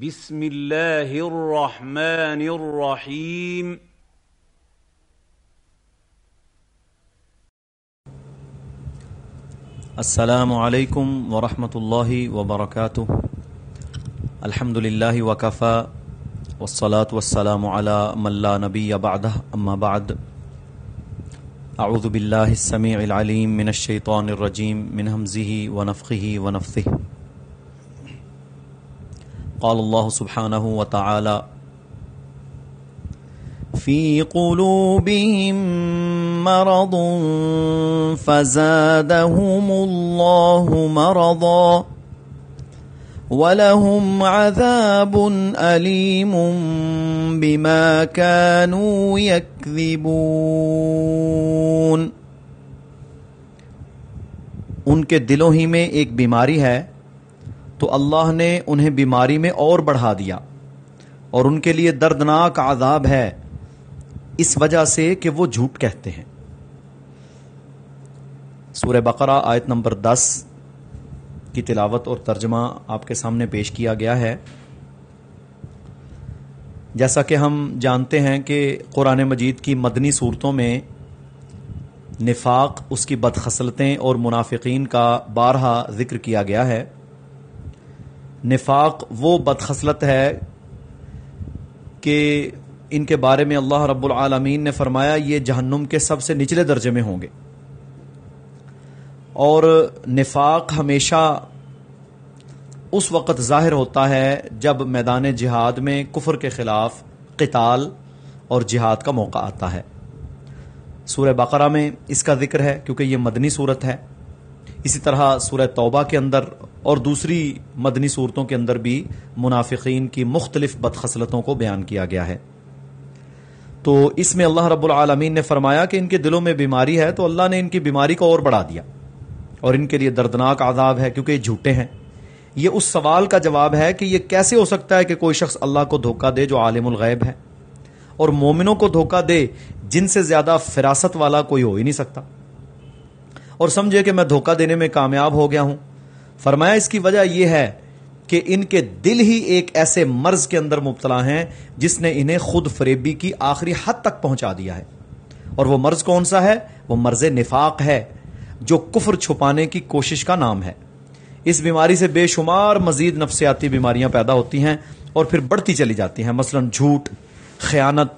بسم الله الرحمن الرحيم السلام علیکم ورحمۃ اللہ وبرکاتہ۔ الحمد للہ وکفا، والصلاة والسلام على من لا نبی بعدہ، اما بعد۔ اعوذ باللہ السمیع العلیم من الشیطان الرجیم من حمزه ونفخه ونفثه قال الله سبحانه وتعالى في قلوبهم مرض فزادهم الله مرضا ولهم عذاب أليم بما كانوا يكذبون ان کے دلوں ہی میں ایک بیماری ہے تو اللہ نے انہیں بیماری میں اور بڑھا دیا اور ان کے لیے دردناک عذاب ہے اس وجہ سے کہ وہ جھوٹ کہتے ہیں۔ سورہ بقرہ آیت نمبر دس کی تلاوت اور ترجمہ آپ کے سامنے پیش کیا گیا ہے۔ جیسا کہ ہم جانتے ہیں کہ قرآن مجید کی مدنی صورتوں میں نفاق، اس کی بدخصلتیں اور منافقین کا بارہا ذکر کیا گیا ہے۔ نفاق وہ بدخصلت ہے کہ ان کے بارے میں اللہ رب العالمین نے فرمایا یہ جہنم کے سب سے نچلے درجے میں ہوں گے۔ اور نفاق ہمیشہ اس وقت ظاہر ہوتا ہے جب میدان جہاد میں کفر کے خلاف قتال اور جہاد کا موقع آتا ہے۔ سورہ بقرہ میں اس کا ذکر ہے کیونکہ یہ مدنی صورت ہے۔ اسی طرح سورہ توبہ کے اندر اور دوسری مدنی صورتوں کے اندر بھی منافقین کی مختلف بدخصلتوں کو بیان کیا گیا ہے۔ تو اس میں اللہ رب العالمین نے فرمایا کہ ان کے دلوں میں بیماری ہے تو اللہ نے ان کی بیماری کو اور بڑھا دیا۔ اور ان کے لیے دردناک عذاب ہے کیونکہ یہ جھوٹے ہیں۔ یہ اس سوال کا جواب ہے کہ یہ کیسے ہو سکتا ہے کہ کوئی شخص اللہ کو دھوکہ دے جو عالم الغیب ہے اور مومنوں کو دھوکہ دے جن سے زیادہ فراست والا کوئی ہو ہی نہیں سکتا۔ اور سمجھے کہ میں دھوکہ دینے میں کامیاب ہو گیا ہوں۔ فرمایا، اس کی وجہ یہ ہے کہ ان کے دل ہی ایک ایسے مرض کے اندر مبتلا ہیں جس نے انہیں خود فریبی کی آخری حد تک پہنچا دیا ہے۔ اور وہ مرض کون سا ہے؟ وہ مرض نفاق ہے، جو کفر چھپانے کی کوشش کا نام ہے۔ اس بیماری سے بے شمار مزید نفسیاتی بیماریاں پیدا ہوتی ہیں اور پھر بڑھتی چلی جاتی ہیں۔ مثلا جھوٹ، خیانت،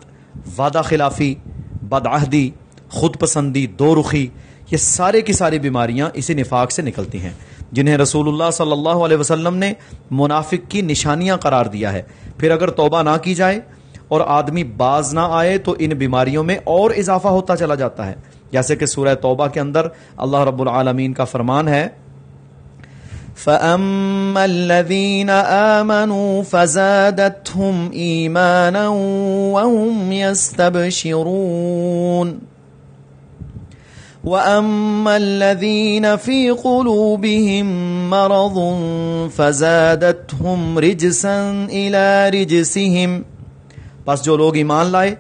وعدہ خلافی، بدعہدی خود پسندی دو رخی یہ سارے کی ساری بیماریاں اسی نفاق سے نکلتی ہیں۔ جنہیں رسول اللہ صلی اللہ علیہ وسلم نے منافق کی نشانیاں قرار دیا ہے۔ پھر اگر توبہ نہ کی جائے اور آدمی باز نہ آئے تو ان بیماریوں میں اور اضافہ ہوتا چلا جاتا ہے۔ جیسے کہ سورہ توبہ کے اندر اللہ رب العالمین کا فرمان ہے، فَأَمَّا الَّذِينَ آمَنُوا فَزَادَتْهُمْ إِيمَانًا وَهُمْ يَسْتَبْشِرُونَ۔ وَأَمَّا الَّذِينَ فِي قُلُوبِهِم مَّرَضٌ فَزَادَتْهُمْ رِجْسًا إِلَى رِجْسِهِمْ۔ پس جو لوگ ایمان لائے،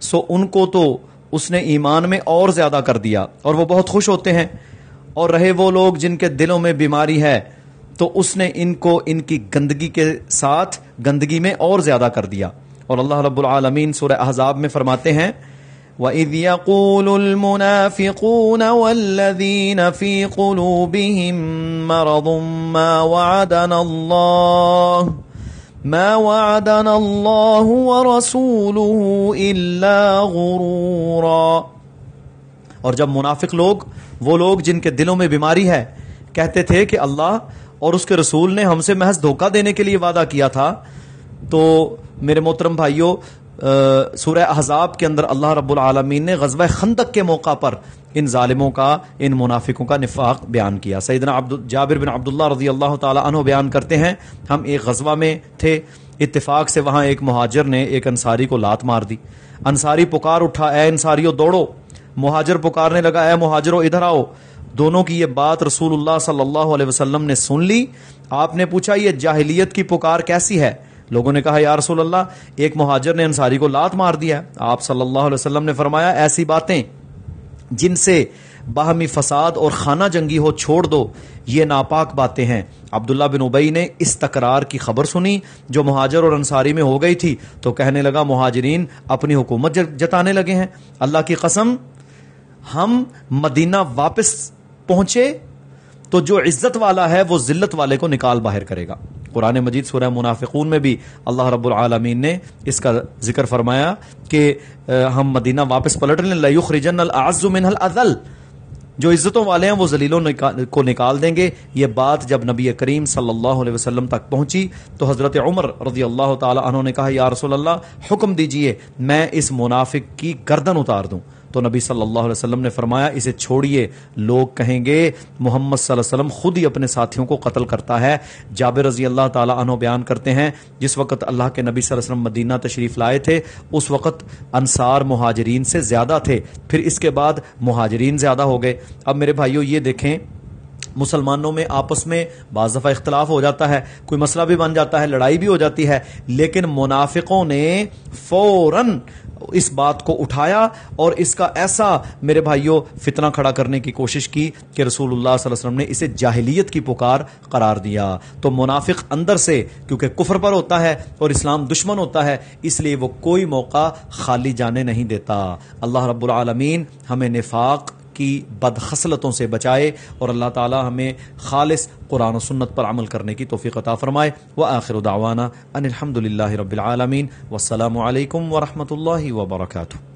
سو ان کو تو اس نے ایمان میں اور زیادہ کر دیا اور وہ بہت خوش ہوتے ہیں۔ اور رہے وہ لوگ جن کے دلوں میں بیماری ہے، تو اس نے ان کو ان کی گندگی کے ساتھ گندگی میں اور زیادہ کر دیا۔ اور اللہ رب العالمین سورہ احزاب میں فرماتے ہیں وَإِذْ يَقُولُ الْمُنَافِقُونَ وَالَّذِينَ فِي قُلُوبِهِم مَّرَضٌ مَّا وَعَدَنَا اللَّهُ ما وعدنا الله ورسوله إلا غرورا اور جب منافق لوگ، وہ لوگ جن کے دلوں میں بیماری ہے، کہتے تھے کہ اللہ اور اس کے رسول نے ہم سے محض دھوکہ دینے کے لیے وعدہ کیا تھا، تو میرے محترم بھائیوں سورہ احزاب کے اندر اللہ رب العالمین نے غزوہ خندق کے موقع پر ان ظالموں کا، ان منافقوں کا نفاق بیان کیا۔ سیدنا عبد، جابر بن عبداللہ رضی اللہ تعالی عنہ بیان کرتے ہیں، ہم ایک غزوہ میں تھے، اتفاق سے وہاں ایک مہاجر نے ایک انصاری کو لات مار دی۔ انصاری پکار اٹھا، اے انصاریو دوڑو۔ مہاجر پکارنے لگا، اے مہاجرو ادھر آؤ۔ دونوں کی یہ بات رسول اللہ صلی اللہ علیہ وسلم نے سن لی۔ آپ نے پوچھا، یہ جاہلیت کی پکار کیسی ہے؟ لوگوں نے کہا، یا رسول اللہ، ایک مہاجر نے انصاری کو لات مار دیا آپ صلی اللہ علیہ وسلم نے فرمایا، ایسی باتیں جن سے باہمی فساد اور خانہ جنگی ہو چھوڑ دو، یہ ناپاک باتیں ہیں. عبداللہ بن ابئی نے اس تکرار کی خبر سنی، جو مہاجر اور انصاری میں ہو گئی تھی، تو کہنے لگا، مہاجرین اپنی حکومت جتانے لگے ہیں۔ اللہ کی قسم، ہم مدینہ واپس پہنچے تو جو عزت والا ہے وہ ذلت والے کو نکال باہر کرے گا۔ قرآن مجید سورہ منافقون میں بھی اللہ رب العالمین نے اس کا ذکر فرمایا کہ ہم مدینہ واپس پلٹ لیں لیخرجن الاعز من الازل جو عزتوں والے ہیں، وہ ذلیلوں کو نکال دیں گے۔ یہ بات جب نبی کریم صلی اللہ علیہ وسلم تک پہنچی، تو حضرت عمر رضی اللہ تعالی عنہ نے کہا، یا رسول اللہ، حکم دیجیے، میں اس منافق کی گردن اتار دوں۔ تو نبی صلی اللہ علیہ وسلم نے فرمایا، اسے چھوڑیے، لوگ کہیں گے محمد صلی اللہ علیہ وسلم خود ہی اپنے ساتھیوں کو قتل کرتا ہے۔ جابر رضی اللہ تعالی عنہ بیان کرتے ہیں، جس وقت اللہ کے نبی صلی اللہ علیہ وسلم مدینہ تشریف لائے تھے، اس وقت انصار مہاجرین سے زیادہ تھے۔ پھر اس کے بعد مہاجرین زیادہ ہو گئے۔ اب میرے بھائیوں یہ دیکھیں، مسلمانوں میں آپس میں بعض دفعہ اختلاف ہو جاتا ہے، کوئی مسئلہ بھی بن جاتا ہے، لڑائی بھی ہو جاتی ہے، لیکن منافقوں نے فوراً اس بات کو اٹھایا اور اس کا ایسا میرے بھائیوں فتنہ کھڑا کرنے کی کوشش کی کہ رسول اللہ صلی اللہ علیہ وسلم نے اسے جاہلیت کی پکار قرار دیا۔ تو منافق اندر سے، کیونکہ کفر پر ہوتا ہے اور اسلام دشمن ہوتا ہے، اس لیے وہ کوئی موقع خالی جانے نہیں دیتا۔ اللہ رب العالمین ہمیں نفاق کی بدخصلتوں سے بچائے اور اللہ تعالی ہمیں خالص قرآن و سنت پر عمل کرنے کی توفیق عطا فرمائے۔ وہ آخر دعوانا ان الحمد للہ رب العالمین۔ والسلام علیکم ورحمۃ اللہ وبرکاتہ۔